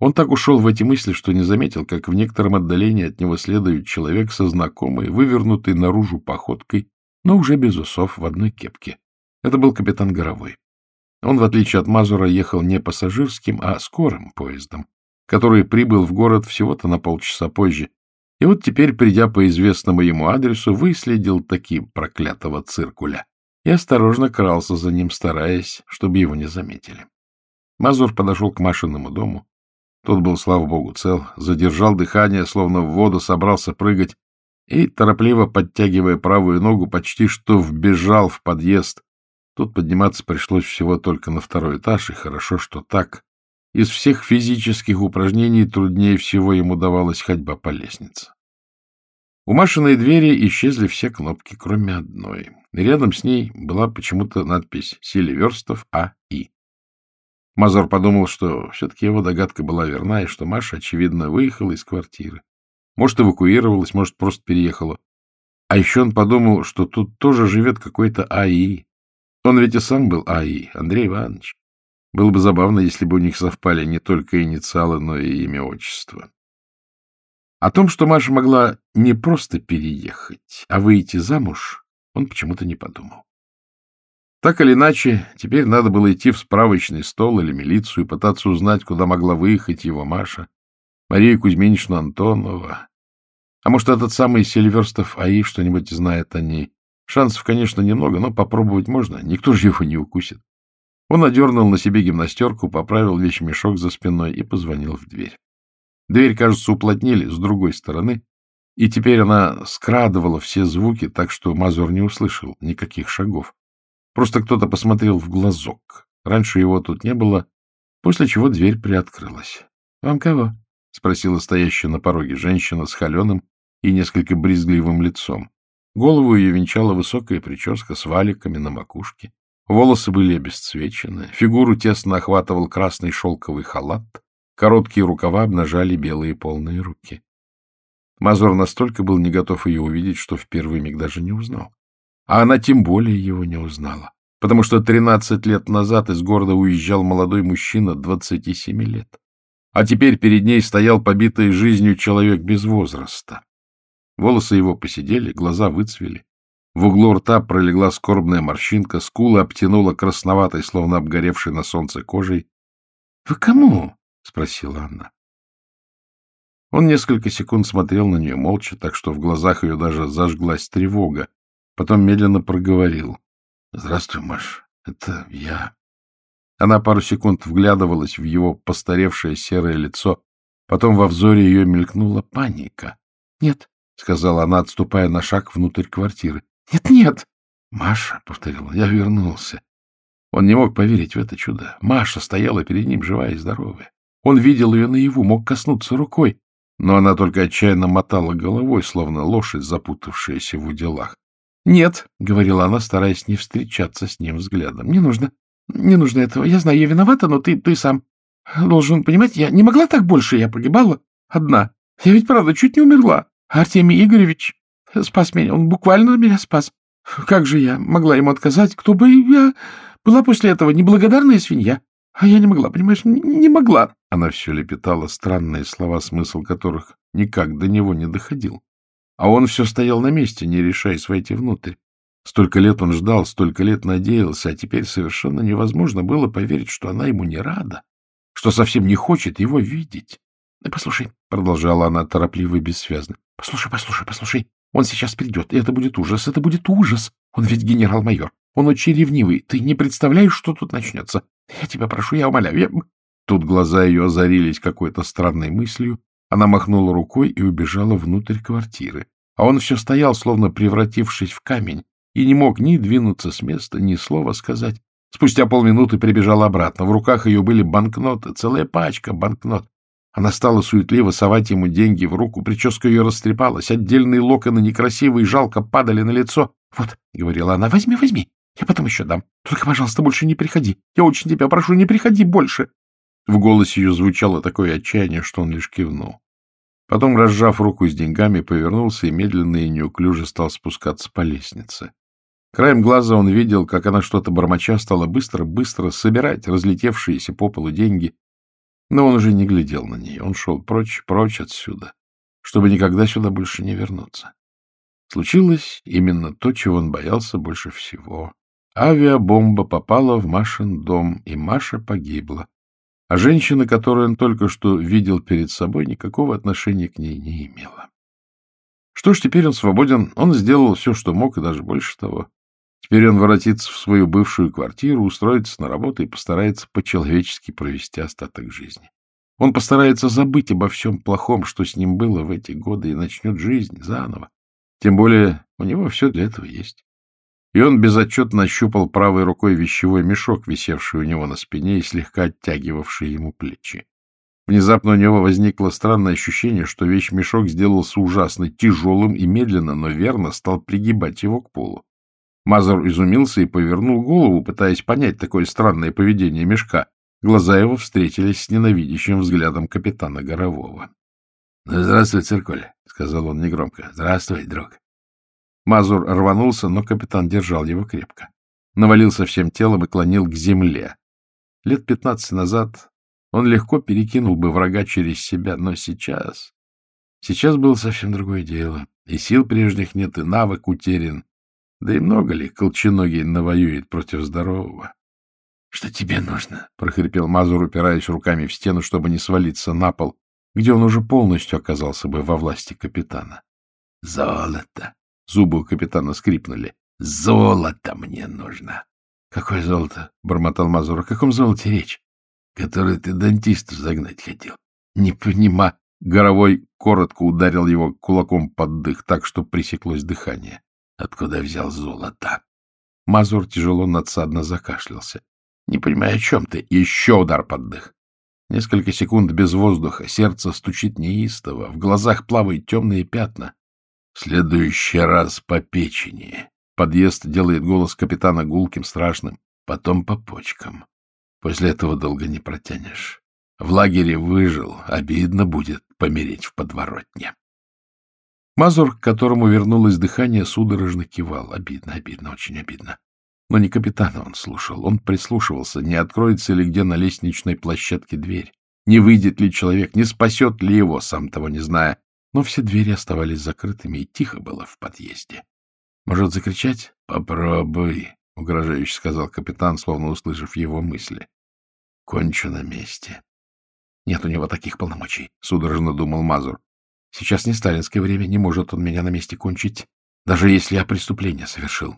Он так ушел в эти мысли, что не заметил, как в некотором отдалении от него следует человек со знакомой, вывернутой наружу походкой, но уже без усов в одной кепке. Это был капитан Горовой. Он, в отличие от Мазура, ехал не пассажирским, а скорым поездом, который прибыл в город всего-то на полчаса позже. И вот теперь, придя по известному ему адресу, выследил таки проклятого циркуля и осторожно крался за ним, стараясь, чтобы его не заметили. Мазур подошел к Машиному дому. Тот был, слава богу, цел, задержал дыхание, словно в воду собрался прыгать, и, торопливо подтягивая правую ногу, почти что вбежал в подъезд. Тут подниматься пришлось всего только на второй этаж, и хорошо, что так. Из всех физических упражнений труднее всего ему давалась ходьба по лестнице. У Машиной двери исчезли все кнопки, кроме одной. Рядом с ней была почему-то надпись «Селиверстов А.И». Мазур подумал, что все-таки его догадка была верна, и что Маша, очевидно, выехала из квартиры. Может, эвакуировалась, может, просто переехала. А еще он подумал, что тут тоже живет какой-то АИ. Он ведь и сам был АИ, Андрей Иванович. Было бы забавно, если бы у них совпали не только инициалы, но и имя отчество. О том, что Маша могла не просто переехать, а выйти замуж, он почему-то не подумал. Так или иначе, теперь надо было идти в справочный стол или милицию пытаться узнать, куда могла выехать его Маша, Марию Кузьминичну Антонова. А может, этот самый Сильверстов АИ что-нибудь знает о ней. Шансов, конечно, немного, но попробовать можно. Никто же его не укусит. Он одернул на себе гимнастерку, поправил вещмешок за спиной и позвонил в дверь. Дверь, кажется, уплотнили с другой стороны, и теперь она скрадывала все звуки, так что Мазур не услышал никаких шагов. Просто кто-то посмотрел в глазок. Раньше его тут не было, после чего дверь приоткрылась. — Вам кого? — спросила стоящая на пороге женщина с холеным и несколько брезгливым лицом. Голову ее венчала высокая прическа с валиками на макушке. Волосы были обесцвечены, фигуру тесно охватывал красный шелковый халат, короткие рукава обнажали белые полные руки. Мазур настолько был не готов ее увидеть, что в первый миг даже не узнал. А она тем более его не узнала, потому что 13 лет назад из города уезжал молодой мужчина 27 лет. А теперь перед ней стоял побитый жизнью человек без возраста. Волосы его посидели, глаза выцвели. В углу рта пролегла скорбная морщинка, скулы обтянула красноватой, словно обгоревшей на солнце кожей. — Вы кому? — спросила она. Он несколько секунд смотрел на нее молча, так что в глазах ее даже зажглась тревога, Потом медленно проговорил. — Здравствуй, Маш, это я. Она пару секунд вглядывалась в его постаревшее серое лицо. Потом во взоре ее мелькнула паника. — Нет, — сказала она, отступая на шаг внутрь квартиры. — Нет, нет. — Маша, — повторил я вернулся. Он не мог поверить в это чудо. Маша стояла перед ним живая и здоровая. Он видел ее наяву, мог коснуться рукой, но она только отчаянно мотала головой, словно лошадь, запутавшаяся в уделах. — Нет, — говорила она, стараясь не встречаться с ним взглядом. — Не нужно. Не нужно этого. Я знаю, я виновата, но ты, ты сам должен понимать, я не могла так больше, я погибала одна. Я ведь, правда, чуть не умерла. Артемий Игоревич спас меня, он буквально меня спас. Как же я могла ему отказать? Кто бы я была после этого неблагодарная свинья? А я не могла, понимаешь, не могла. Она все лепетала странные слова, смысл которых никак до него не доходил. А он все стоял на месте, не решаясь войти внутрь. Столько лет он ждал, столько лет надеялся, а теперь совершенно невозможно было поверить, что она ему не рада, что совсем не хочет его видеть. — Послушай, — продолжала она торопливо и бессвязно, — послушай, послушай, послушай, он сейчас придет, и это будет ужас, это будет ужас. Он ведь генерал-майор, он очень ревнивый, ты не представляешь, что тут начнется. Я тебя прошу, я умоляю, я... Тут глаза ее озарились какой-то странной мыслью, она махнула рукой и убежала внутрь квартиры. А он все стоял, словно превратившись в камень, и не мог ни двинуться с места, ни слова сказать. Спустя полминуты прибежал обратно. В руках ее были банкноты, целая пачка банкнот. Она стала суетливо совать ему деньги в руку, прическа ее растрепалась, отдельные локоны некрасивые жалко падали на лицо. — Вот, — говорила она, — возьми, возьми, я потом еще дам. Только, пожалуйста, больше не приходи. Я очень тебя прошу, не приходи больше. В голосе ее звучало такое отчаяние, что он лишь кивнул. Потом, разжав руку с деньгами, повернулся и медленно и неуклюже стал спускаться по лестнице. Краем глаза он видел, как она что-то бормоча стала быстро-быстро собирать разлетевшиеся по полу деньги. Но он уже не глядел на нее. Он шел прочь, прочь отсюда, чтобы никогда сюда больше не вернуться. Случилось именно то, чего он боялся больше всего. Авиабомба попала в Машин дом, и Маша погибла. А женщина, которую он только что видел перед собой, никакого отношения к ней не имела. Что ж, теперь он свободен, он сделал все, что мог, и даже больше того. Теперь он воротится в свою бывшую квартиру, устроится на работу и постарается по-человечески провести остаток жизни. Он постарается забыть обо всем плохом, что с ним было в эти годы, и начнет жизнь заново. Тем более у него все для этого есть. И он безотчетно ощупал правой рукой вещевой мешок, висевший у него на спине и слегка оттягивавший ему плечи. Внезапно у него возникло странное ощущение, что вещмешок сделался ужасно тяжелым и медленно, но верно стал пригибать его к полу. Мазур изумился и повернул голову, пытаясь понять такое странное поведение мешка. Глаза его встретились с ненавидящим взглядом капитана Горового. — Ну, здравствуй, циркуль, — сказал он негромко. — Здравствуй, друг. Мазур рванулся, но капитан держал его крепко. Навалился всем телом и клонил к земле. Лет пятнадцать назад он легко перекинул бы врага через себя, но сейчас... Сейчас было совсем другое дело. И сил прежних нет, и навык утерян. Да и много ли колченогий навоюет против здорового? — Что тебе нужно? — прохрипел Мазур, упираясь руками в стену, чтобы не свалиться на пол, где он уже полностью оказался бы во власти капитана. — Золото! — зубы у капитана скрипнули. — Золото мне нужно! — Какое золото? — бормотал Мазур. — О каком золоте речь? — Которое ты дантисту загнать хотел. — Не понима. Горовой коротко ударил его кулаком под дых, так что пресеклось дыхание. — Откуда взял золото? Мазур тяжело надсадно закашлялся. — Не понимаю, о чем ты. Еще удар под дых. Несколько секунд без воздуха, сердце стучит неистово, в глазах плавают темные пятна. Следующий раз по печени. Подъезд делает голос капитана гулким, страшным, потом по почкам. После этого долго не протянешь. В лагере выжил, обидно будет помереть в подворотне. Мазур, к которому вернулось дыхание, судорожно кивал. Обидно, обидно, очень обидно. Но не капитана он слушал, он прислушивался, не откроется ли где на лестничной площадке дверь, не выйдет ли человек, не спасет ли его, сам того не зная. Но все двери оставались закрытыми, и тихо было в подъезде. — Может, закричать? — Попробуй, — угрожающе сказал капитан, словно услышав его мысли. — Кончу на месте. — Нет у него таких полномочий, — судорожно думал Мазур. — Сейчас не сталинское время, не может он меня на месте кончить, даже если я преступление совершил.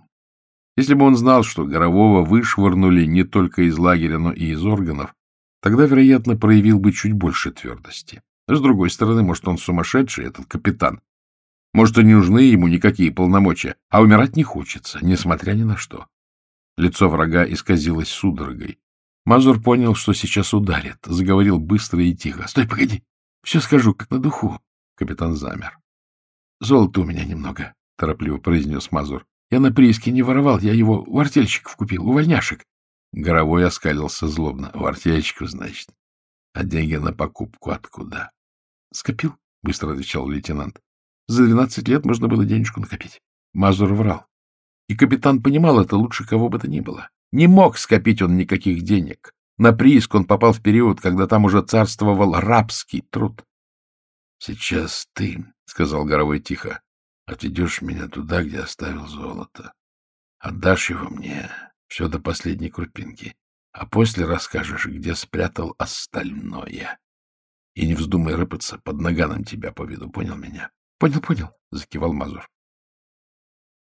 Если бы он знал, что Горового вышвырнули не только из лагеря, но и из органов, тогда, вероятно, проявил бы чуть больше твердости. С другой стороны, может, он сумасшедший, этот капитан. Может, и не нужны ему никакие полномочия, а умирать не хочется, несмотря ни на что. Лицо врага исказилось судорогой. Мазур понял, что сейчас ударит, заговорил быстро и тихо. — Стой, погоди, все скажу, как на духу. Капитан замер. — Золота у меня немного, — торопливо произнес Мазур. Я на прииске не воровал, я его у артельщиков купил, у вольняшек. Горовой оскалился злобно. У артельщиков, значит. А деньги на покупку откуда? — Скопил, — быстро отвечал лейтенант. За двенадцать лет можно было денежку накопить. Мазур врал. И капитан понимал это лучше кого бы то ни было. Не мог скопить он никаких денег. На прииск он попал в период, когда там уже царствовал рабский труд. — Сейчас ты, — сказал Горовой тихо, Отведешь меня туда, где оставил золото. Отдашь его мне, все до последней крупинки, а после расскажешь, где спрятал остальное. И не вздумай рыпаться, под наганом тебя поведу, понял меня? — Понял, понял, — закивал Мазур.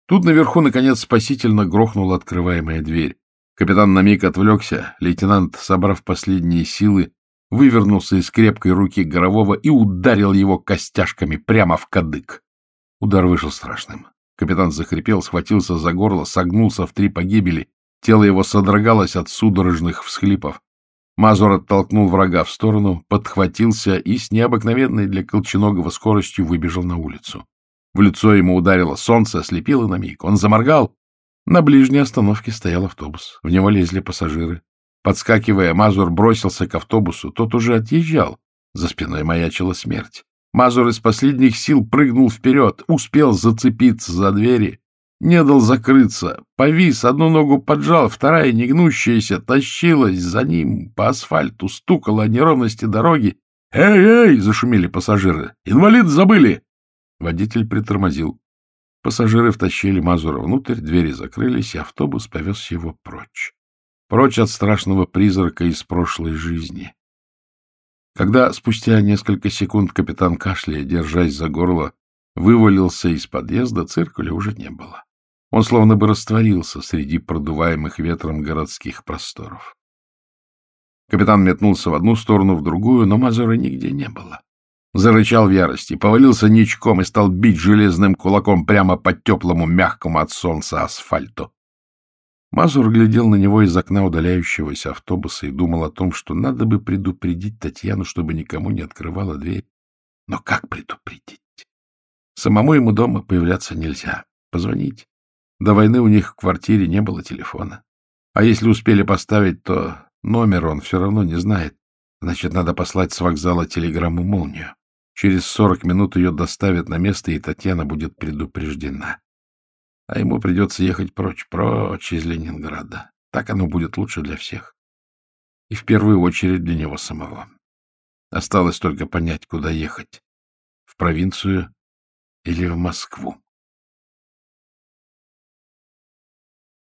Тут наверху, наконец, спасительно грохнула открываемая дверь. Капитан на миг отвлекся, лейтенант, собрав последние силы, вывернулся из крепкой руки Горового и ударил его костяшками прямо в кадык. Удар вышел страшным. Капитан захрипел, схватился за горло, согнулся в три погибели. Тело его содрогалось от судорожных всхлипов. Мазур оттолкнул врага в сторону, подхватился и с необыкновенной для Колченогова скоростью выбежал на улицу. В лицо ему ударило солнце, ослепило на миг. Он заморгал. На ближней остановке стоял автобус. В него лезли пассажиры. Подскакивая, Мазур бросился к автобусу. Тот уже отъезжал. За спиной маячила смерть. Мазур из последних сил прыгнул вперед, успел зацепиться за двери. Не дал закрыться, повис, одну ногу поджал, вторая, негнущаяся, тащилась за ним по асфальту, стукала о неровности дороги. «Эй, эй!» — зашумели пассажиры. «Инвалид забыли!» Водитель притормозил. Пассажиры втащили Мазура внутрь, двери закрылись, и автобус повез его прочь. Прочь от страшного призрака из прошлой жизни. Когда спустя несколько секунд капитан кашляя, держась за горло, вывалился из подъезда, циркуля уже не было. Он словно бы растворился среди продуваемых ветром городских просторов. Капитан метнулся в одну сторону, в другую, но Мазура нигде не было. Зарычал в ярости, повалился ничком и стал бить железным кулаком прямо по теплому, мягкому от солнца асфальту. Мазур глядел на него из окна удаляющегося автобуса и думал о том, что надо бы предупредить Татьяну, чтобы никому не открывала дверь. Но как предупредить? Самому ему дома появляться нельзя. Позвонить. До войны у них в квартире не было телефона. А если успели поставить, то номер он все равно не знает. Значит, надо послать с вокзала телеграмму «Молнию». Через сорок минут ее доставят на место, и Татьяна будет предупреждена. А ему придется ехать прочь, прочь из Ленинграда. Так оно будет лучше для всех. И в первую очередь для него самого. Осталось только понять, куда ехать. В провинцию или в Москву.